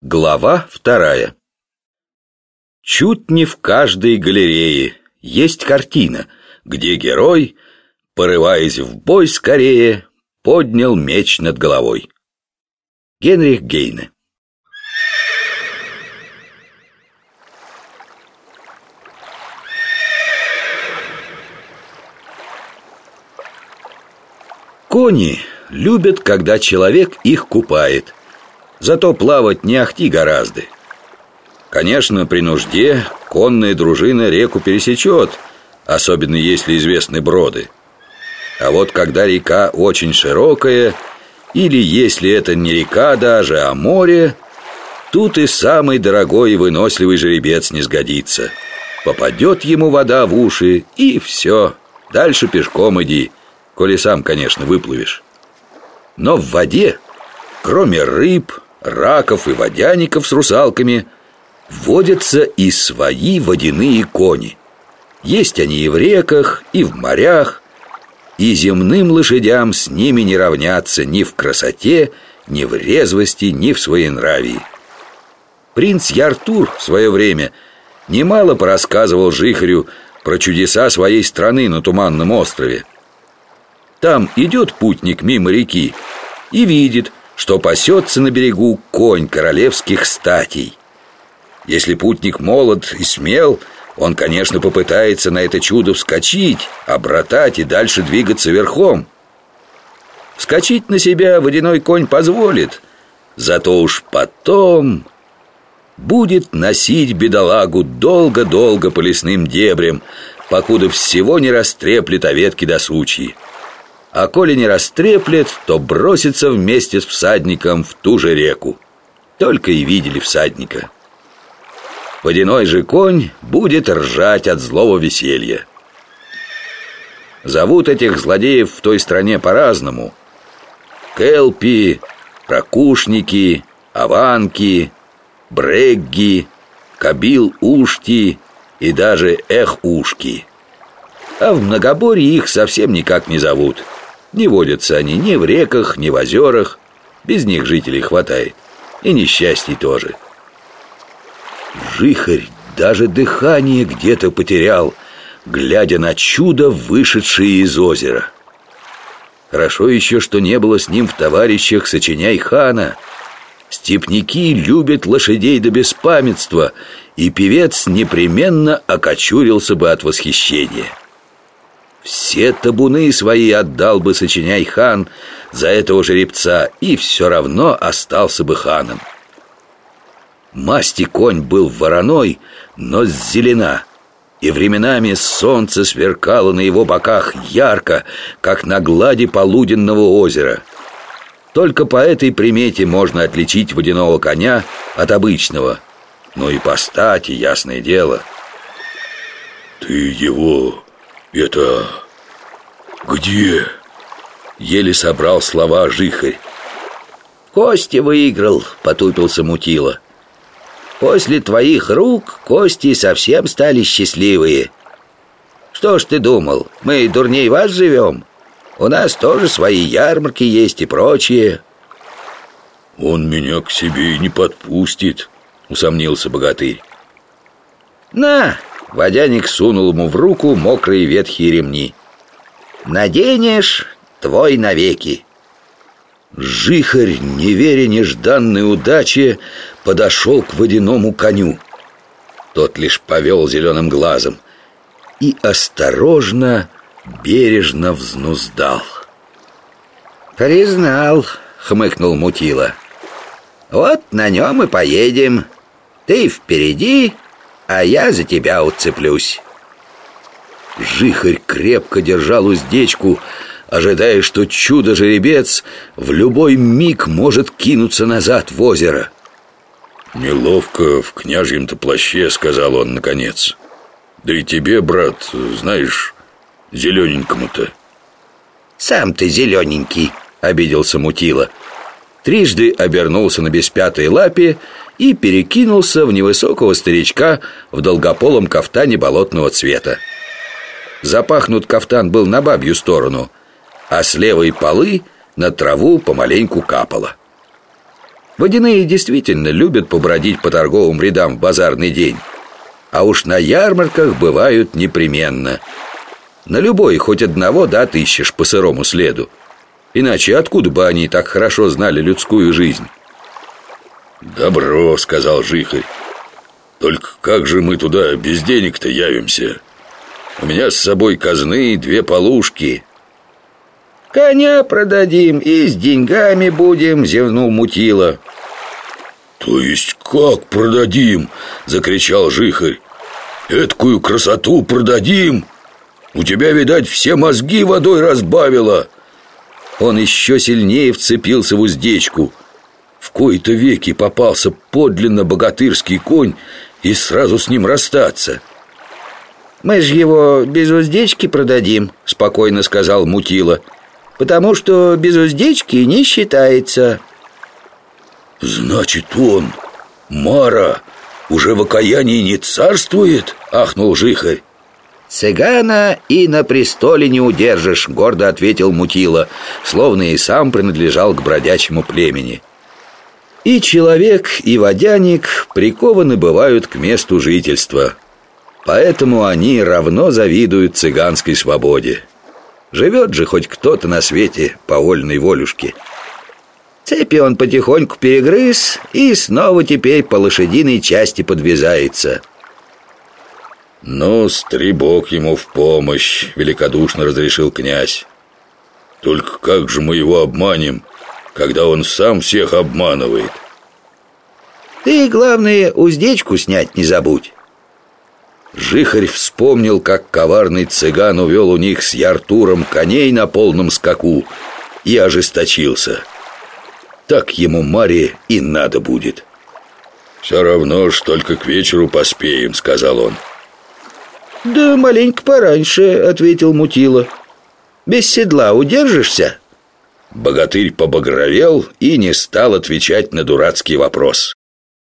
Глава вторая Чуть не в каждой галерее есть картина, где герой, порываясь в бой скорее, поднял меч над головой. Генрих Гейне Кони любят, когда человек их купает. Зато плавать не ахти гораздо. Конечно, при нужде конная дружина реку пересечет, особенно если известны броды. А вот когда река очень широкая, или если это не река даже, а море, тут и самый дорогой и выносливый жеребец не сгодится. Попадет ему вода в уши, и все, дальше пешком иди, коли сам, конечно, выплывешь. Но в воде, кроме рыб, раков и водяников с русалками, водятся и свои водяные кони. Есть они и в реках, и в морях, и земным лошадям с ними не равняться ни в красоте, ни в резвости, ни в своенравии. Принц Яртур в свое время немало порассказывал Жихарю про чудеса своей страны на Туманном острове. Там идет путник мимо реки и видит, что пасется на берегу конь королевских статей. Если путник молод и смел, он, конечно, попытается на это чудо вскочить, обратать и дальше двигаться верхом. Вскочить на себя водяной конь позволит, зато уж потом будет носить бедолагу долго-долго по лесным дебрям, покуда всего не растреплет о ветки до сучьи. А коли не растреплет, то бросится вместе с всадником в ту же реку. Только и видели всадника. Водяной же конь будет ржать от злого веселья. Зовут этих злодеев в той стране по-разному. Келпи, ракушники, аванки, брегги, кабил-ушти и даже эх-ушки. А в многоборье их совсем никак не зовут – не водятся они ни в реках, ни в озерах. Без них жителей хватает. И несчастий тоже. Жихарь даже дыхание где-то потерял, глядя на чудо, вышедшее из озера. Хорошо еще, что не было с ним в товарищах сочиняй хана. Степники любят лошадей до беспамятства, и певец непременно окочурился бы от восхищения. Все табуны свои отдал бы сочиняй хан за этого жеребца и все равно остался бы ханом. Масти конь был вороной, но зелена, и временами солнце сверкало на его боках ярко, как на глади полуденного озера. Только по этой примете можно отличить водяного коня от обычного, но и по стати, ясное дело. «Ты его «Это... где?» Еле собрал слова Жихарь. «Кости выиграл», — потупился Мутила «После твоих рук кости совсем стали счастливые. Что ж ты думал, мы дурней вас живем? У нас тоже свои ярмарки есть и прочее» «Он меня к себе и не подпустит», — усомнился богатырь. «На, Водяник сунул ему в руку мокрые ветхие ремни. «Наденешь, твой навеки!» Жихарь, не веря нежданной удаче, подошел к водяному коню. Тот лишь повел зеленым глазом и осторожно, бережно взнуздал. «Признал», — хмыкнул Мутила. «Вот на нем и поедем. Ты впереди, а я за тебя уцеплюсь. Жихарь крепко держал уздечку, ожидая, что чудо-жеребец в любой миг может кинуться назад в озеро. «Неловко в княжьем-то плаще», — сказал он наконец. «Да и тебе, брат, знаешь, зелененькому-то». «Сам ты зелененький», — обиделся Мутила. Трижды обернулся на беспятой лапе и перекинулся в невысокого старичка в долгополом кафтане болотного цвета. Запахнут кафтан был на бабью сторону, а с левой полы на траву помаленьку капало. Водяные действительно любят побродить по торговым рядам в базарный день. А уж на ярмарках бывают непременно. На любой хоть одного да отыщешь по сырому следу. Иначе откуда бы они так хорошо знали людскую жизнь? «Добро», — сказал Жихарь. «Только как же мы туда без денег-то явимся? У меня с собой казны и две полушки». «Коня продадим и с деньгами будем», — зевнул Мутила. «То есть как продадим?» — закричал Жихарь. «Эткую красоту продадим? У тебя, видать, все мозги водой разбавило!» Он еще сильнее вцепился в уздечку — в кои-то веки попался подлинно богатырский конь и сразу с ним расстаться. «Мы же его без уздечки продадим», — спокойно сказал Мутила, «потому что без уздечки не считается». «Значит, он, Мара, уже в окаянии не царствует?» — ахнул Жихарь. «Цыгана и на престоле не удержишь», — гордо ответил Мутила, словно и сам принадлежал к бродячему племени. И человек, и водяник прикованы бывают к месту жительства. Поэтому они равно завидуют цыганской свободе. Живет же хоть кто-то на свете по вольной волюшке. Цепи он потихоньку перегрыз и снова теперь по лошадиной части подвязается. «Ну, стребок ему в помощь», — великодушно разрешил князь. «Только как же мы его обманем?» Когда он сам всех обманывает. Ты, главное, уздечку снять не забудь. Жихарь вспомнил, как коварный цыган увел у них с Яртуром коней на полном скаку и ожесточился. Так ему Маре и надо будет. «Все равно ж только к вечеру поспеем», — сказал он. «Да маленько пораньше», — ответил Мутила. «Без седла удержишься?» Богатырь побагровел и не стал отвечать на дурацкий вопрос.